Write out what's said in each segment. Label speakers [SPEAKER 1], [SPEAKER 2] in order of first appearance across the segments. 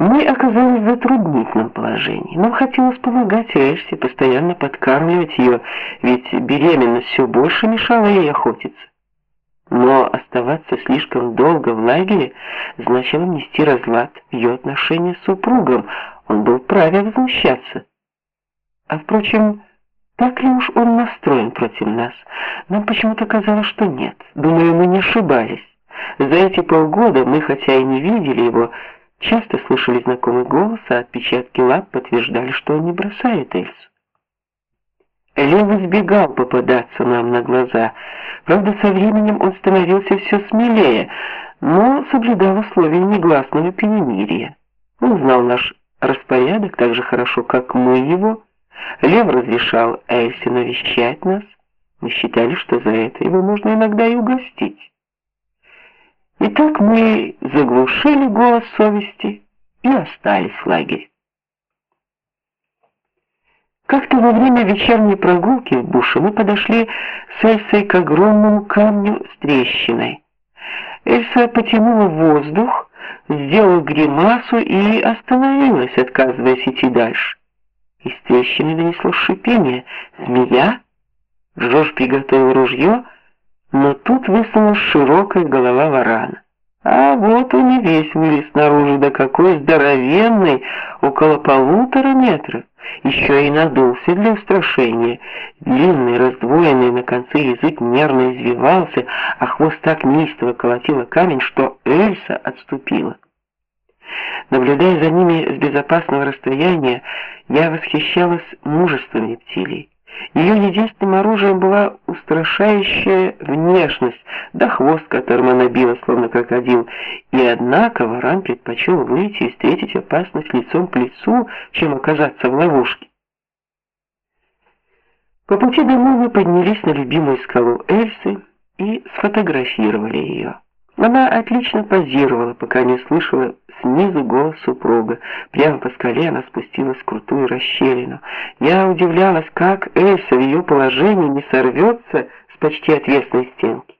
[SPEAKER 1] Мы оказались в затруднительном положении. Нам хотелось помогать Эльсе, постоянно подкармливать ее, ведь беременность все больше мешала ей охотиться. Но оставаться слишком долго в лагере значило нести разлад в ее отношения с супругом. Он был вправе возмущаться. А впрочем, так ли уж он настроен против нас? Нам почему-то казалось, что нет. Думаю, мы не ошибались. За эти полгода мы, хотя и не видели его, часто слышали знакомый голос, а отпечатки лап подтверждали, что он не бросает Эльсу. Лев избегал попадаться нам на глаза. Правда, со временем он становился все смелее, но соблюдал условия негласного перемирия. Он знал наш распорядок так же хорошо, как мы его. Лев разрешал Эльсе навещать нас. Мы считали, что за это его можно иногда и угостить. Итак, мы заглушили голос совести и остались в лагере. Как-то во время вечерней прогулки в буше мы подошли с Эльсой к огромному камню с трещиной. Эльса потянула воздух, сделала гримасу и остановилась, отказываясь идти дальше. Из трещины донеслось шипение. «Змея?» Жорж приготовил ружье, но тут высунулась широкая голова варана. А вот он и весь вылез наружу, да какой здоровенный, около полутора метров. Еще и надулся для устрашения. Длинный, раздвоенный на конце язык нервно извивался, а хвост так неистово колотила камень, что Эльса отступила. Наблюдая за ними с безопасного расстояния, я восхищалась мужеством рептилий. Ее единственным оружием была устрашающая внешность, да хвост, которым она била, словно крокодил. И однако варан предпочел выйти и встретить опасность лицом к лицу, чем оказаться в ловушке. По пути домой мы поднялись на любимую скалу Эльсы и сфотографировали ее. Она отлично позировала, пока не слышала снизу голос супруга. Прямо по скале она спустилась в крутую расщелину. Я удивлялась, как Эльса в ее положении не сорвется с почти отвесной стенки.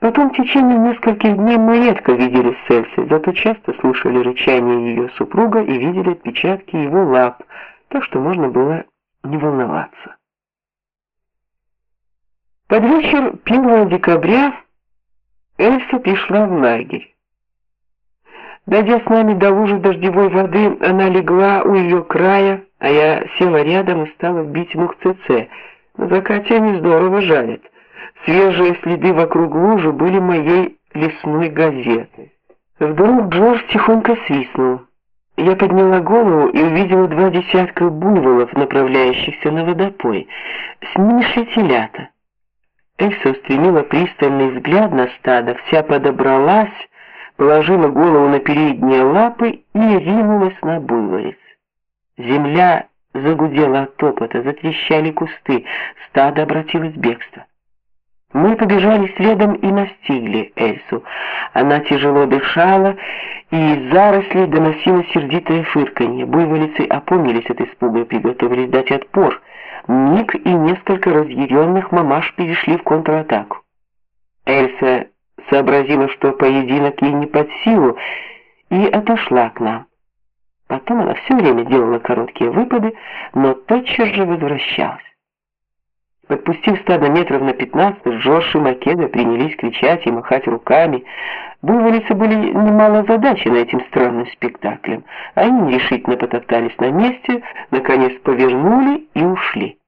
[SPEAKER 1] Потом в течение нескольких дней мы редко видели с Эльсой, зато часто слушали рычание ее супруга и видели отпечатки его лап, так что можно было не волноваться. Под вечер 1 декабря Эльса пришла в лагерь. Дойдя с нами до лужи дождевой воды, она легла у ее края, а я села рядом и стала бить мух ЦЦ. На закате они здорово жалят. Свежие следы вокруг лужи были моей лесной газеты. Вдруг Джордж тихонько свистнул. Я подняла голову и увидела два десятка буйволов, направляющихся на водопой. С ними шли телята. Эльса устремила пристальный взгляд на стадо, вся подобралась, положила голову на передние лапы и ринулась на буйволиц. Земля загудела от топота, затрещали кусты, стадо обратилось в бегство. Мы побежали следом и настигли Эльсу. Она тяжело дышала, и из зарослей доносилось сердитое фырканье. Буйволицы опомнились от испуга и приготовились дать отпор. Ник и несколько разъяренных мамаш перешли в контратаку. Эльса сообразила, что поединок ей не под силу, и отошла к нам. Потом она все время делала короткие выпады, но тотчас же возвращалась. Подпустив стадо метров на пятнадцать, Джош и Македа принялись кричать и махать руками. Буйволицы были немало задачены этим странным спектаклем. Они решительно потоптались на месте, наконец повернули и ушли.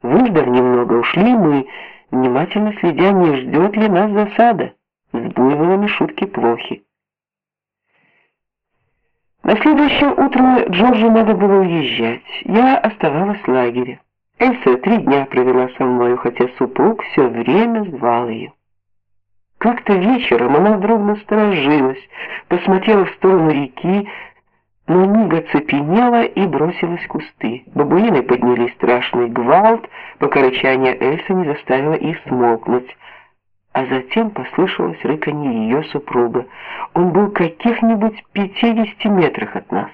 [SPEAKER 1] Выждав немного, ушли мы, внимательно следя, не ждет ли нас засада. С буйволами шутки плохи. На следующее утро Джорджу надо было уезжать. Я оставалась в лагере. Эльса три дня провела со мною, хотя супруг все время звал ее. Как-то вечером она вдруг насторожилась, посмотрела в сторону реки, но миг цепенела и бросилась в кусты. Бабуины подняли страшный гвалт, пока рычание Эльсы не заставило их смолкнуть. А затем послышалось рыканье ее супруга. Он был каких-нибудь пятидесяти метрах от нас.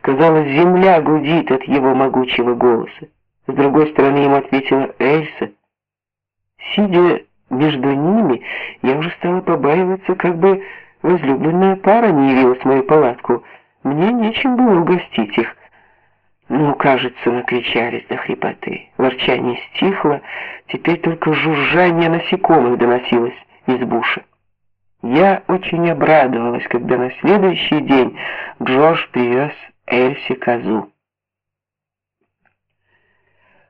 [SPEAKER 1] Казалось, земля гудит от его могучего голоса. С другой стороны ему ответила Эльса. Сидя между ними, я уже стала побаиваться, как бы возлюбленная пара не явилась в мою палатку. Мне нечем было угостить их. Ну, кажется, накричались до хрипоты. Ворчание стихло, теперь только жужжание насекомых доносилось из буши. Я очень обрадовалась, когда на следующий день Джош привез Эльси козу.